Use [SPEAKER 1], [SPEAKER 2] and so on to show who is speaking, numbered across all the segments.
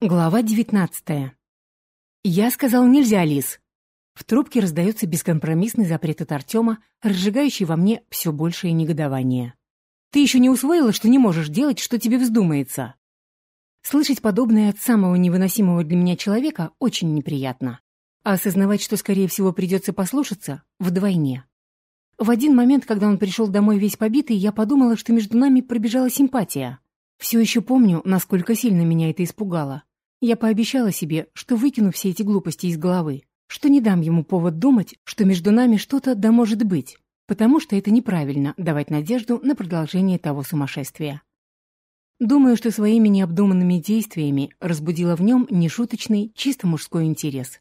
[SPEAKER 1] Глава девятнадцатая. Я сказал нельзя, Лис. В трубке раздается бескомпромиссный запрет от Артема, разжигающий во мне все большее негодование. Ты еще не усвоила, что не можешь делать, что тебе вздумается. Слышать подобное от самого невыносимого для меня человека очень неприятно. А осознавать, что, скорее всего, придется послушаться, вдвойне. В один момент, когда он пришел домой весь побитый, я подумала, что между нами пробежала симпатия. Все еще помню, насколько сильно меня это испугало. Я пообещала себе, что выкину все эти глупости из головы, что не дам ему повод думать, что между нами что-то да может быть, потому что это неправильно давать надежду на продолжение того сумасшествия. Думаю, что своими необдуманными действиями разбудила в нем нешуточный, чисто мужской интерес.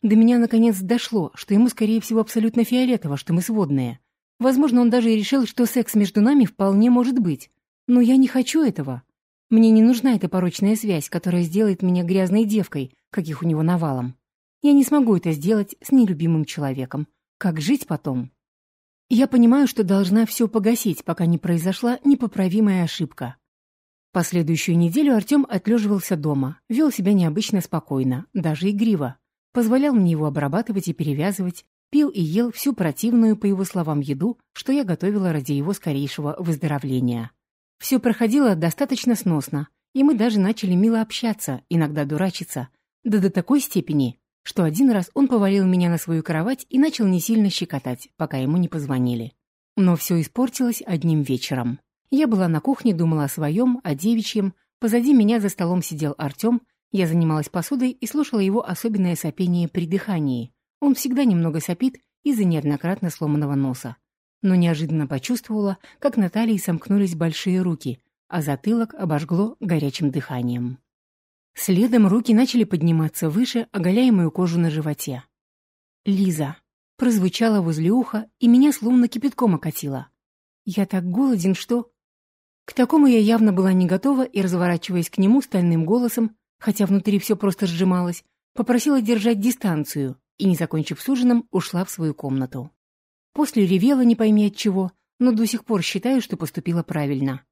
[SPEAKER 1] До меня наконец дошло, что ему, скорее всего, абсолютно фиолетово, что мы сводные. Возможно, он даже решил, что секс между нами вполне может быть. Но я не хочу этого. Мне не нужна эта порочная связь, которая сделает меня грязной девкой, каких у него навалом. Я не смогу это сделать с нелюбимым человеком. Как жить потом? Я понимаю, что должна все погасить, пока не произошла непоправимая ошибка. Последующую неделю Артем отлеживался дома, вел себя необычно спокойно, даже игриво. Позволял мне его обрабатывать и перевязывать, пил и ел всю противную, по его словам, еду, что я готовила ради его скорейшего выздоровления. Все проходило достаточно сносно, и мы даже начали мило общаться, иногда дурачиться, да до такой степени, что один раз он повалил меня на свою кровать и начал не сильно щекотать, пока ему не позвонили. Но все испортилось одним вечером. Я была на кухне, думала о своем, о девичьем, позади меня за столом сидел Артем, я занималась посудой и слушала его особенное сопение при дыхании. Он всегда немного сопит из-за неоднократно сломанного носа но неожиданно почувствовала, как на талии сомкнулись большие руки, а затылок обожгло горячим дыханием. Следом руки начали подниматься выше, оголяя мою кожу на животе. «Лиза!» прозвучало возле уха, и меня словно кипятком окатило. «Я так голоден, что...» К такому я явно была не готова и, разворачиваясь к нему стальным голосом, хотя внутри все просто сжималось, попросила держать дистанцию и, не закончив с ужином, ушла в свою комнату. После ревела не пойми от чего, но до сих пор считаю, что поступила правильно.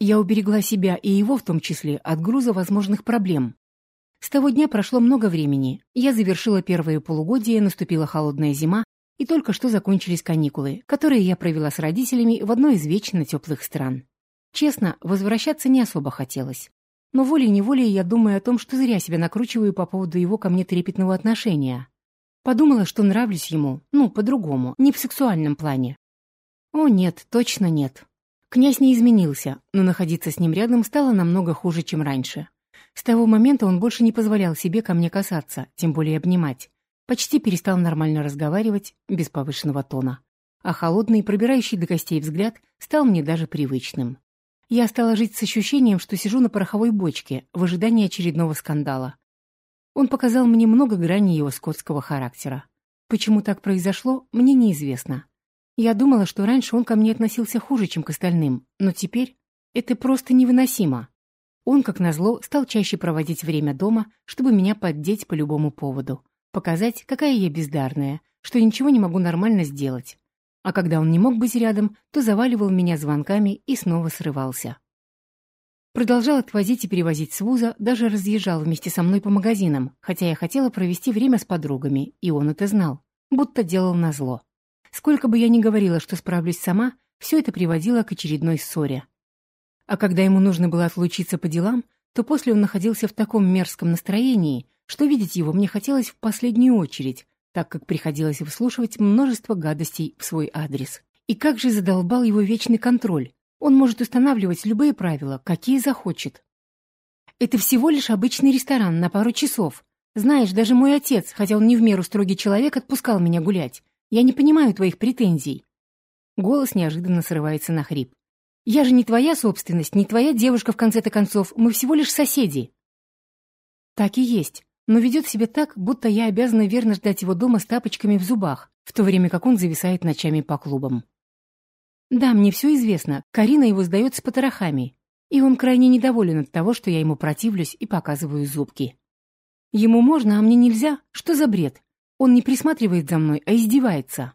[SPEAKER 1] Я уберегла себя и его в том числе от груза возможных проблем. С того дня прошло много времени. Я завершила первое полугодие, наступила холодная зима, и только что закончились каникулы, которые я провела с родителями в одной из вечно теплых стран. Честно, возвращаться не особо хотелось. Но волей-неволей я думаю о том, что зря себя накручиваю по поводу его ко мне трепетного отношения. Подумала, что нравлюсь ему, ну, по-другому, не в сексуальном плане. О, нет, точно нет. Князь не изменился, но находиться с ним рядом стало намного хуже, чем раньше. С того момента он больше не позволял себе ко мне касаться, тем более обнимать. Почти перестал нормально разговаривать, без повышенного тона. А холодный, пробирающий до костей взгляд стал мне даже привычным. Я стала жить с ощущением, что сижу на пороховой бочке в ожидании очередного скандала. Он показал мне много граней его скотского характера. Почему так произошло, мне неизвестно. Я думала, что раньше он ко мне относился хуже, чем к остальным, но теперь это просто невыносимо. Он, как назло, стал чаще проводить время дома, чтобы меня поддеть по любому поводу. Показать, какая я бездарная, что ничего не могу нормально сделать. А когда он не мог быть рядом, то заваливал меня звонками и снова срывался. Продолжал отвозить и перевозить с вуза, даже разъезжал вместе со мной по магазинам, хотя я хотела провести время с подругами, и он это знал, будто делал назло. Сколько бы я ни говорила, что справлюсь сама, все это приводило к очередной ссоре. А когда ему нужно было отлучиться по делам, то после он находился в таком мерзком настроении, что видеть его мне хотелось в последнюю очередь, так как приходилось выслушивать множество гадостей в свой адрес. И как же задолбал его вечный контроль, он может устанавливать любые правила, какие захочет. Это всего лишь обычный ресторан на пару часов. Знаешь, даже мой отец, хотя он не в меру строгий человек, отпускал меня гулять. Я не понимаю твоих претензий. Голос неожиданно срывается на хрип. Я же не твоя собственность, не твоя девушка в конце-то концов, мы всего лишь соседи. Так и есть, но ведет себя так, будто я обязана верно ждать его дома с тапочками в зубах, в то время как он зависает ночами по клубам. Да, мне все известно. Карина его сдает с потрохами. И он крайне недоволен от того, что я ему противлюсь и показываю зубки. Ему можно, а мне нельзя? Что за бред? Он не присматривает за мной, а издевается.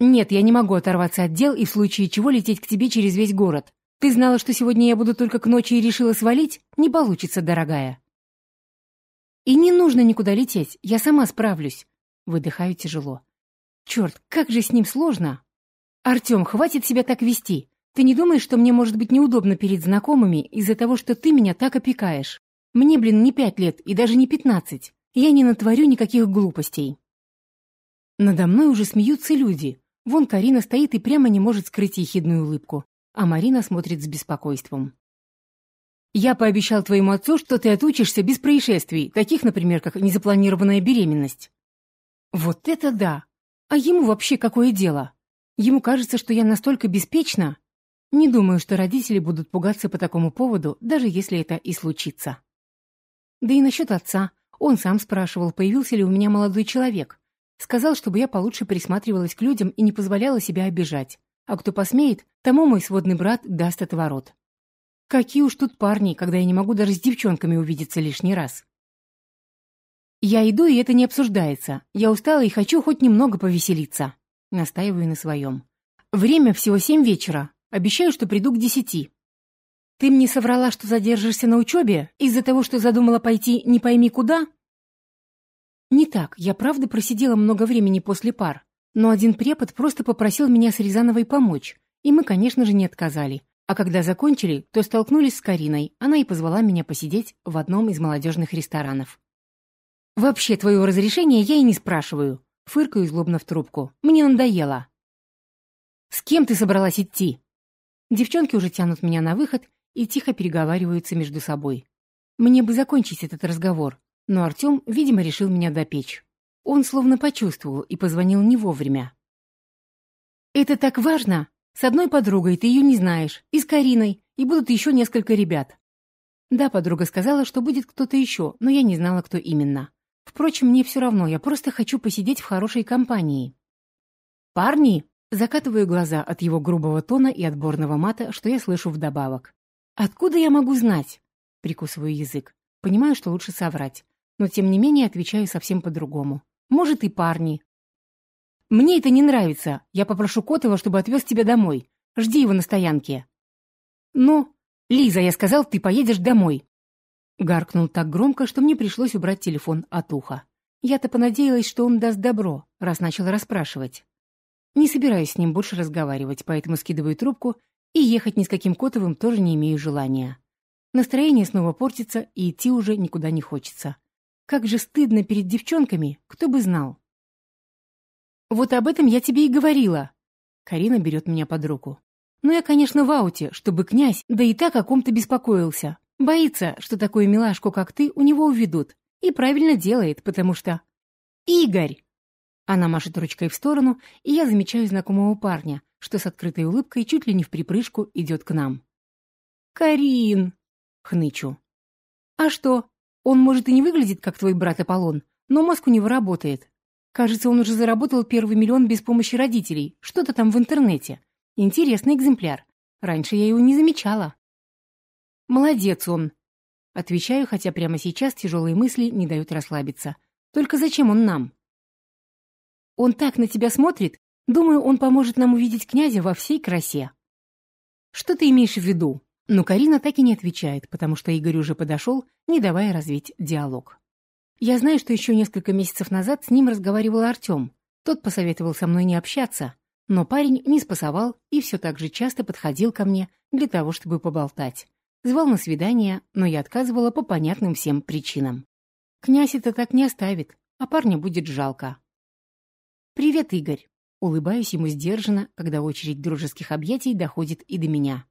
[SPEAKER 1] Нет, я не могу оторваться от дел и в случае чего лететь к тебе через весь город. Ты знала, что сегодня я буду только к ночи и решила свалить? Не получится, дорогая. И не нужно никуда лететь, я сама справлюсь. Выдыхаю тяжело. Черт, как же с ним сложно. Артем, хватит себя так вести. Ты не думаешь, что мне может быть неудобно перед знакомыми из-за того, что ты меня так опекаешь? Мне, блин, не пять лет и даже не пятнадцать. Я не натворю никаких глупостей. Надо мной уже смеются люди. Вон Карина стоит и прямо не может скрыть ехидную улыбку, а Марина смотрит с беспокойством. «Я пообещал твоему отцу, что ты отучишься без происшествий, таких, например, как незапланированная беременность». «Вот это да! А ему вообще какое дело? Ему кажется, что я настолько беспечна? Не думаю, что родители будут пугаться по такому поводу, даже если это и случится». Да и насчет отца. Он сам спрашивал, появился ли у меня молодой человек. Сказал, чтобы я получше присматривалась к людям и не позволяла себя обижать. А кто посмеет, тому мой сводный брат даст отворот. Какие уж тут парни, когда я не могу даже с девчонками увидеться лишний раз. Я иду, и это не обсуждается. Я устала и хочу хоть немного повеселиться. Настаиваю на своем. Время всего семь вечера. Обещаю, что приду к десяти. Ты мне соврала, что задержишься на учебе из-за того, что задумала пойти не пойми куда? Не так, я правда просидела много времени после пар, но один препод просто попросил меня с Рязановой помочь, и мы, конечно же, не отказали. А когда закончили, то столкнулись с Кариной, она и позвала меня посидеть в одном из молодежных ресторанов. «Вообще, твоего разрешения я и не спрашиваю», — фыркаю злобно в трубку. «Мне надоело». «С кем ты собралась идти?» Девчонки уже тянут меня на выход, и тихо переговариваются между собой. Мне бы закончить этот разговор, но Артем, видимо, решил меня допечь. Он словно почувствовал и позвонил не вовремя. «Это так важно! С одной подругой ты ее не знаешь, и с Кариной, и будут еще несколько ребят». Да, подруга сказала, что будет кто-то еще, но я не знала, кто именно. Впрочем, мне все равно, я просто хочу посидеть в хорошей компании. «Парни!» Закатываю глаза от его грубого тона и отборного мата, что я слышу вдобавок. «Откуда я могу знать?» Прикусываю язык. Понимаю, что лучше соврать. Но тем не менее отвечаю совсем по-другому. «Может, и парни». «Мне это не нравится. Я попрошу Котова, чтобы отвез тебя домой. Жди его на стоянке». «Ну, Лиза, я сказал, ты поедешь домой». Гаркнул так громко, что мне пришлось убрать телефон от уха. Я-то понадеялась, что он даст добро, раз начал расспрашивать. Не собираюсь с ним больше разговаривать, поэтому скидываю трубку и ехать ни с каким Котовым тоже не имею желания. Настроение снова портится, и идти уже никуда не хочется. Как же стыдно перед девчонками, кто бы знал. «Вот об этом я тебе и говорила!» Карина берет меня под руку. «Ну я, конечно, в ауте, чтобы князь, да и так о ком-то беспокоился. Боится, что такую милашку, как ты, у него уведут. И правильно делает, потому что... Игорь!» Она машет ручкой в сторону, и я замечаю знакомого парня, что с открытой улыбкой чуть ли не в припрыжку идет к нам. «Карин!» — хнычу. «А что? Он, может, и не выглядит, как твой брат Аполлон, но мозг у него работает. Кажется, он уже заработал первый миллион без помощи родителей, что-то там в интернете. Интересный экземпляр. Раньше я его не замечала». «Молодец он!» Отвечаю, хотя прямо сейчас тяжелые мысли не дают расслабиться. «Только зачем он нам?» «Он так на тебя смотрит, Думаю, он поможет нам увидеть князя во всей красе. Что ты имеешь в виду? Но Карина так и не отвечает, потому что Игорь уже подошел, не давая развить диалог. Я знаю, что еще несколько месяцев назад с ним разговаривал Артем. Тот посоветовал со мной не общаться, но парень не спасовал и все так же часто подходил ко мне для того, чтобы поболтать. Звал на свидание, но я отказывала по понятным всем причинам. Князь это так не оставит, а парня будет жалко. «Привет, Игорь». Улыбаюсь ему сдержанно, когда очередь дружеских объятий доходит и до меня.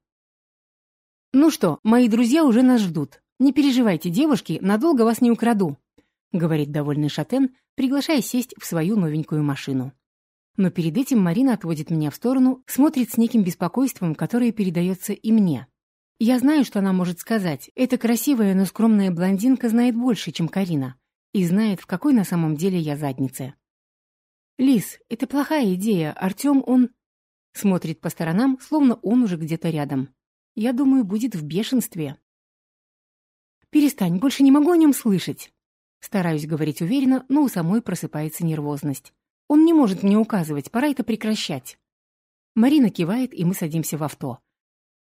[SPEAKER 1] «Ну что, мои друзья уже нас ждут. Не переживайте, девушки, надолго вас не украду», — говорит довольный Шатен, приглашая сесть в свою новенькую машину. Но перед этим Марина отводит меня в сторону, смотрит с неким беспокойством, которое передается и мне. Я знаю, что она может сказать. Эта красивая, но скромная блондинка знает больше, чем Карина. И знает, в какой на самом деле я заднице. «Лис, это плохая идея. Артем, он...» Смотрит по сторонам, словно он уже где-то рядом. Я думаю, будет в бешенстве. «Перестань, больше не могу о нем слышать». Стараюсь говорить уверенно, но у самой просыпается нервозность. Он не может мне указывать, пора это прекращать. Марина кивает, и мы садимся в авто.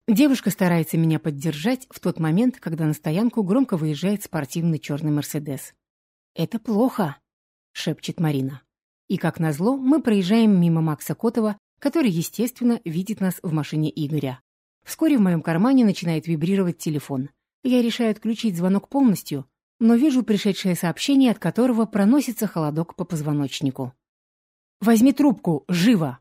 [SPEAKER 1] Девушка старается меня поддержать в тот момент, когда на стоянку громко выезжает спортивный черный «Мерседес». «Это плохо», — шепчет Марина. И, как назло, мы проезжаем мимо Макса Котова, который, естественно, видит нас в машине Игоря. Вскоре в моем кармане начинает вибрировать телефон. Я решаю отключить звонок полностью, но вижу пришедшее сообщение, от которого проносится холодок по позвоночнику. «Возьми трубку! Живо!»